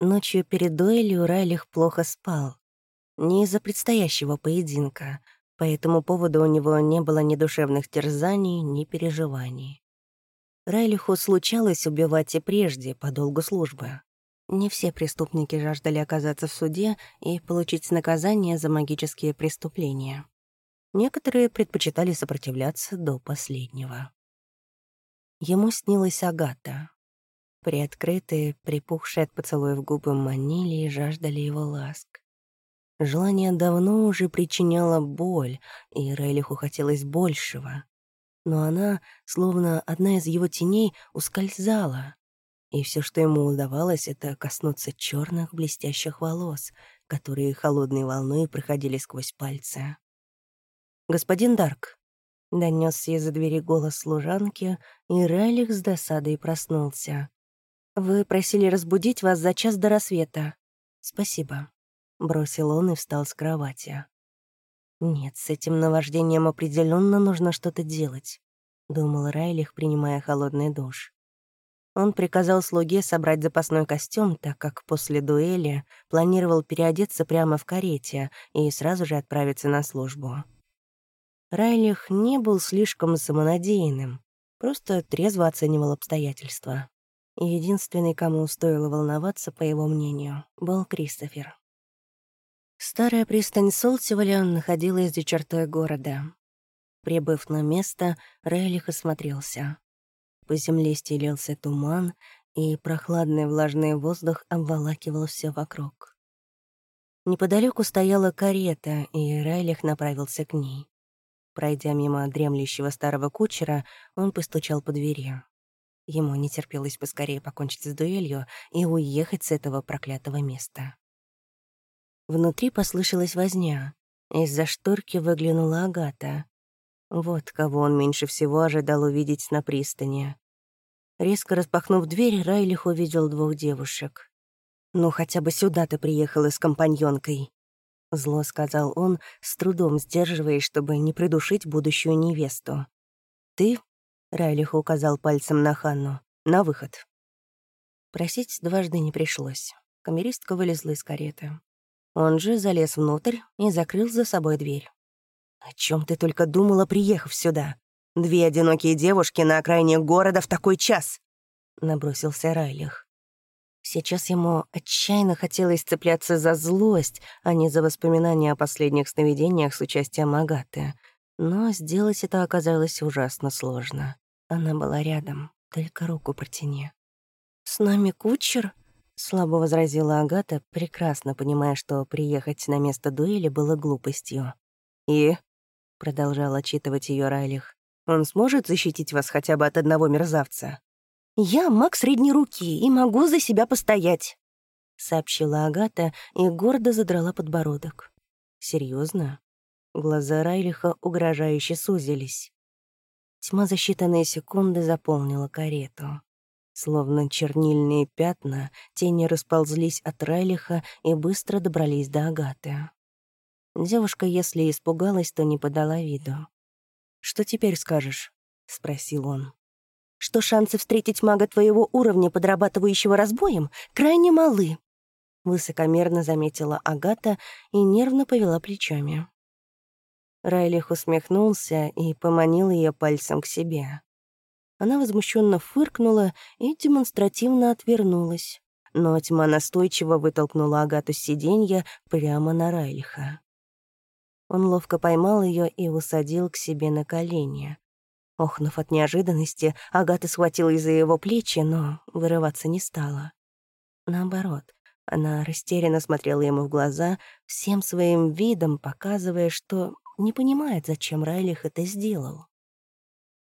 Ночью перед дуэлью Райлих плохо спал. Не из-за предстоящего поединка. По этому поводу у него не было ни душевных терзаний, ни переживаний. Райлиху случалось убивать и прежде, по долгу службы. Не все преступники жаждали оказаться в суде и получить наказание за магические преступления. Некоторые предпочитали сопротивляться до последнего. Ему снилась Агата. Приоткрытые, припухшие от поцелуев губы манили и жаждали его ласк. Желание давно уже причиняло боль, и Рейлиху хотелось большего. Но она, словно одна из его теней, ускользала. И все, что ему удавалось, это коснуться черных блестящих волос, которые холодной волной проходили сквозь пальцы. «Господин Дарк», — донесся из-за двери голос служанки, и Райлих с досадой проснулся. «Вы просили разбудить вас за час до рассвета. Спасибо». Бросил он и встал с кровати. «Нет, с этим наваждением определенно нужно что-то делать», — думал Райлих, принимая холодный душ. Он приказал слуге собрать запасной костюм, так как после дуэли планировал переодеться прямо в карете и сразу же отправиться на службу. Райлих не был слишком самонадеянным, просто трезво оценивал обстоятельства. Единственный, кому стоило волноваться, по его мнению, был Кристофер. Старая пристань Солтиваля находилась за чертой города. Прибыв на место, Рейлих осмотрелся. По земле стелился туман, и прохладный влажный воздух обволакивал все вокруг. Неподалеку стояла карета, и Райлих направился к ней. Пройдя мимо дремлющего старого кучера, он постучал по двери. Ему не терпелось поскорее покончить с дуэлью и уехать с этого проклятого места. Внутри послышалась возня. Из-за шторки выглянула Агата. Вот кого он меньше всего ожидал увидеть на пристани. Резко распахнув дверь, Райлих увидел двух девушек. «Ну, хотя бы сюда ты приехала с компаньонкой», — зло сказал он, с трудом сдерживаясь, чтобы не придушить будущую невесту. «Ты?» — Райлих указал пальцем на Ханну. «На выход». Просить дважды не пришлось. Камеристка вылезла из кареты. Он же залез внутрь и закрыл за собой дверь. «О чем ты только думала, приехав сюда? Две одинокие девушки на окраине города в такой час!» — набросился Райлих. Сейчас ему отчаянно хотелось цепляться за злость, а не за воспоминания о последних сновидениях с участием Агаты. Но сделать это оказалось ужасно сложно. Она была рядом, только руку протяни. «С нами кучер?» Слабо возразила Агата, прекрасно понимая, что приехать на место дуэли было глупостью. «И?» — продолжал отчитывать ее Райлих. «Он сможет защитить вас хотя бы от одного мерзавца?» «Я маг средней руки и могу за себя постоять», — сообщила Агата и гордо задрала подбородок. Серьезно? Глаза Райлиха угрожающе сузились. Тьма за считанные секунды заполнила карету. Словно чернильные пятна, тени расползлись от Райлиха и быстро добрались до Агаты. Девушка, если испугалась, то не подала виду. «Что теперь скажешь?» — спросил он. «Что шансы встретить мага твоего уровня, подрабатывающего разбоем, крайне малы», — высокомерно заметила Агата и нервно повела плечами. Райлих усмехнулся и поманил ее пальцем к себе. Она возмущенно фыркнула и демонстративно отвернулась. Но тьма настойчиво вытолкнула Агату с сиденья прямо на Райлиха. Он ловко поймал ее и усадил к себе на колени. Охнув от неожиданности, Агата схватила из-за его плечи, но вырываться не стала. Наоборот, она растерянно смотрела ему в глаза, всем своим видом показывая, что не понимает, зачем Райлих это сделал.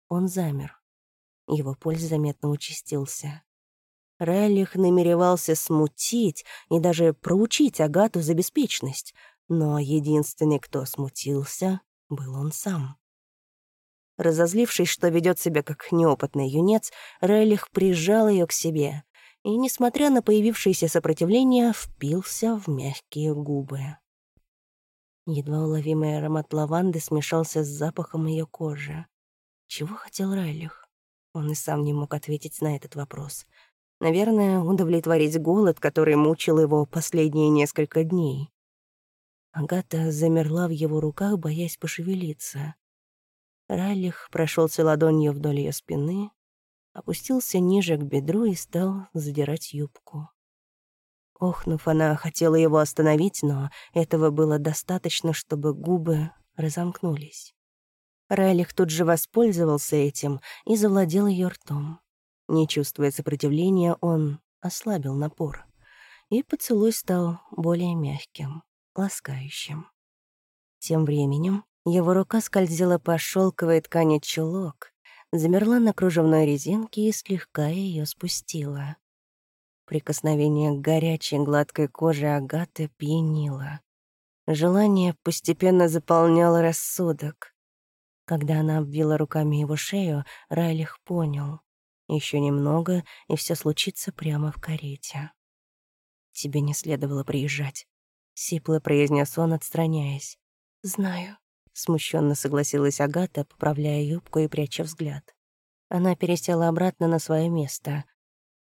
Он замер. Его пульс заметно участился. Райлих намеревался смутить и даже проучить Агату за беспечность, но единственный, кто смутился, был он сам. Разозлившись, что ведет себя как неопытный юнец, Райлих прижал ее к себе и, несмотря на появившееся сопротивление, впился в мягкие губы. Едва уловимый аромат лаванды смешался с запахом ее кожи. Чего хотел Райлих? Он и сам не мог ответить на этот вопрос. Наверное, удовлетворить голод, который мучил его последние несколько дней. Агата замерла в его руках, боясь пошевелиться. Райлих прошелся ладонью вдоль ее спины, опустился ниже к бедру и стал задирать юбку. Охнув, она хотела его остановить, но этого было достаточно, чтобы губы разомкнулись. Райлих тут же воспользовался этим и завладел ее ртом. Не чувствуя сопротивления, он ослабил напор, и поцелуй стал более мягким, ласкающим. Тем временем его рука скользила по шелковой ткани чулок, замерла на кружевной резинке и слегка ее спустила. Прикосновение к горячей гладкой коже Агаты пьянило. Желание постепенно заполняло рассудок. Когда она обвила руками его шею, Райлих понял. Еще немного, и все случится прямо в карете. «Тебе не следовало приезжать», — сипло произнес он, отстраняясь. «Знаю», — смущенно согласилась Агата, поправляя юбку и пряча взгляд. Она пересела обратно на свое место.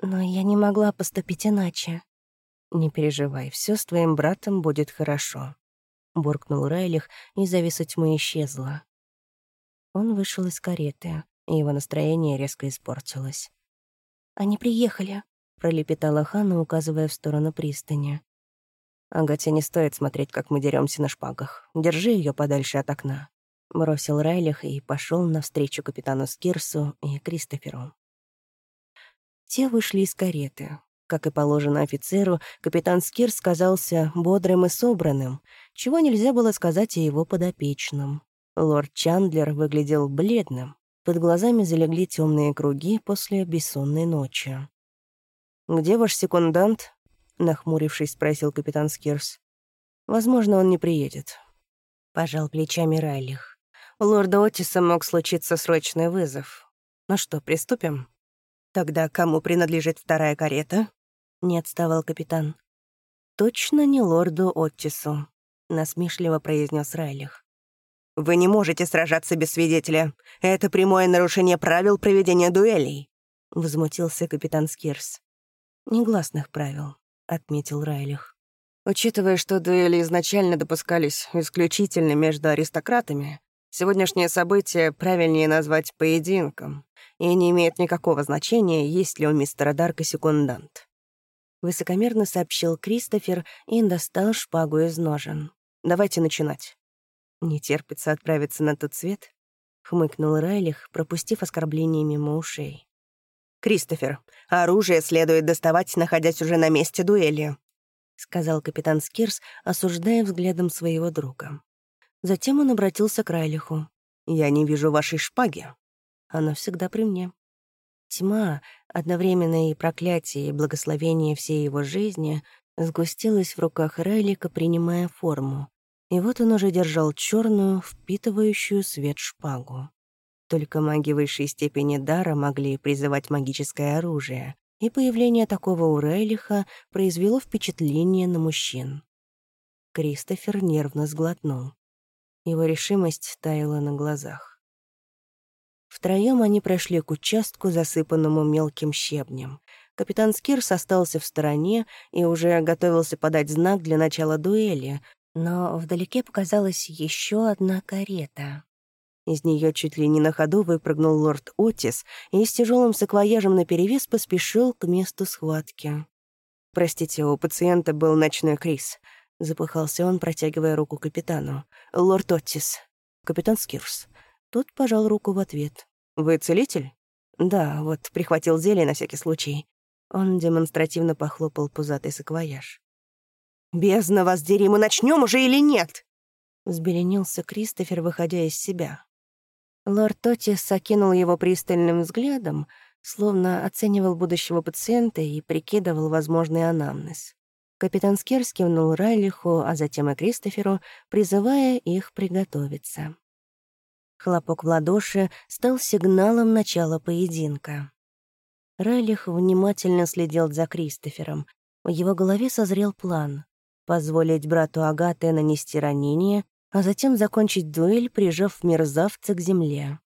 «Но я не могла поступить иначе». «Не переживай, все с твоим братом будет хорошо», — буркнул Райлих, и зависа тьмы исчезла. Он вышел из кареты, и его настроение резко испортилось. «Они приехали», — пролепетала Ханна, указывая в сторону пристани. «Агате не стоит смотреть, как мы деремся на шпагах. Держи ее подальше от окна», — бросил Райлих и пошел навстречу капитану Скирсу и Кристоферу. Те вышли из кареты. Как и положено офицеру, капитан Скирс казался бодрым и собранным, чего нельзя было сказать о его подопечном. Лорд Чандлер выглядел бледным. Под глазами залегли темные круги после бессонной ночи. «Где ваш секундант?» — нахмурившись, спросил капитан Скирс. «Возможно, он не приедет». Пожал плечами Райлих. У лорда Отиса мог случиться срочный вызов. «Ну что, приступим?» «Тогда кому принадлежит вторая карета?» — не отставал капитан. «Точно не лорду Оттису», — насмешливо произнес Райлих. Вы не можете сражаться без свидетеля. Это прямое нарушение правил проведения дуэлей», — возмутился капитан Скирс. «Негласных правил», — отметил Райлих. «Учитывая, что дуэли изначально допускались исключительно между аристократами, сегодняшнее событие правильнее назвать поединком, и не имеет никакого значения, есть ли у мистера Дарка секундант». Высокомерно сообщил Кристофер и достал шпагу из ножен. «Давайте начинать». «Не терпится отправиться на тот свет?» — хмыкнул Райлих, пропустив оскорбление мимо ушей. «Кристофер, оружие следует доставать, находясь уже на месте дуэли», — сказал капитан Скирс, осуждая взглядом своего друга. Затем он обратился к Райлиху. «Я не вижу вашей шпаги. Она всегда при мне». Тьма, одновременно и проклятие, и благословение всей его жизни, сгустилась в руках Райлика, принимая форму. И вот он уже держал черную, впитывающую свет шпагу. Только маги высшей степени дара могли призывать магическое оружие, и появление такого у Рейлиха произвело впечатление на мужчин. Кристофер нервно сглотнул. Его решимость таяла на глазах. Втроем они прошли к участку, засыпанному мелким щебнем. Капитан Скирс остался в стороне и уже готовился подать знак для начала дуэли, но вдалеке показалась еще одна карета. Из нее чуть ли не на ходу выпрыгнул лорд Отис и с тяжелым саквояжем наперевес поспешил к месту схватки. «Простите, у пациента был ночной криз», — запыхался он, протягивая руку капитану. «Лорд Оттис». «Капитан Скирс». Тот пожал руку в ответ. «Вы целитель?» «Да, вот прихватил зелье на всякий случай». Он демонстративно похлопал пузатый саквояж. «Бездна вас дери, мы начнем уже или нет?» Взбеленился Кристофер, выходя из себя. Лорд Тотис окинул его пристальным взглядом, словно оценивал будущего пациента и прикидывал возможный анамнез. Капитан Скерс кивнул Райлиху, а затем и Кристоферу, призывая их приготовиться. Хлопок в ладоши стал сигналом начала поединка. Райлих внимательно следил за Кристофером. В его голове созрел план позволить брату Агаты нанести ранение, а затем закончить дуэль, прижав мерзавца к земле.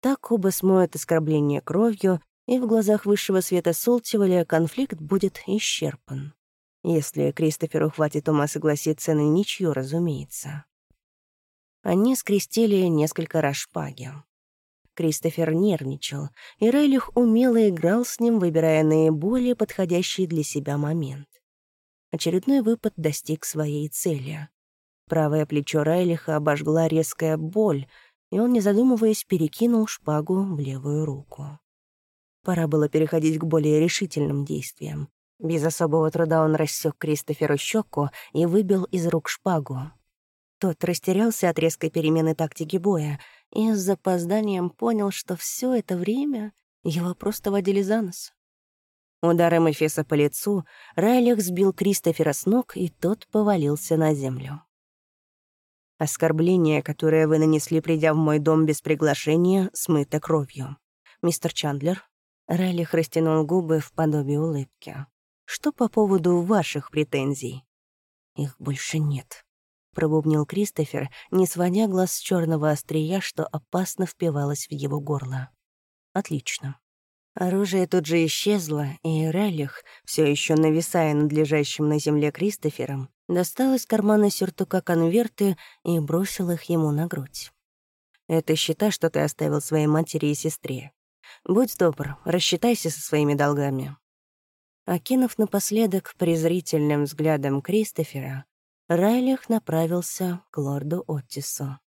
Так оба смоют оскорбление кровью и в глазах высшего света Солтиваля конфликт будет исчерпан. Если Кристоферу хватит ума согласиться на ничью, разумеется. Они скрестили несколько раз шпаги. Кристофер нервничал, и Рейлих умело играл с ним, выбирая наиболее подходящий для себя момент. Очередной выпад достиг своей цели. Правое плечо Райлиха обожгла резкая боль, и он, не задумываясь, перекинул шпагу в левую руку. Пора было переходить к более решительным действиям. Без особого труда он рассек Кристоферу щеку и выбил из рук шпагу. Тот растерялся от резкой перемены тактики боя и с запозданием понял, что все это время его просто водили за нос. Ударом Эфеса по лицу Райлих сбил Кристофера с ног, и тот повалился на землю. Оскорбление, которое вы нанесли, придя в мой дом без приглашения, смыто кровью. Мистер Чандлер, Райлих растянул губы в подобие улыбки. Что по поводу ваших претензий? Их больше нет, пробубнил Кристофер, не сводя глаз с черного острия, что опасно впивалось в его горло. Отлично. Оружие тут же исчезло, и Райлих, все еще нависая над лежащим на земле Кристофером, достал из кармана сюртука конверты и бросил их ему на грудь. «Это счета, что ты оставил своей матери и сестре. Будь добр, рассчитайся со своими долгами». Окинув напоследок презрительным взглядом Кристофера, Райлих направился к лорду Оттису.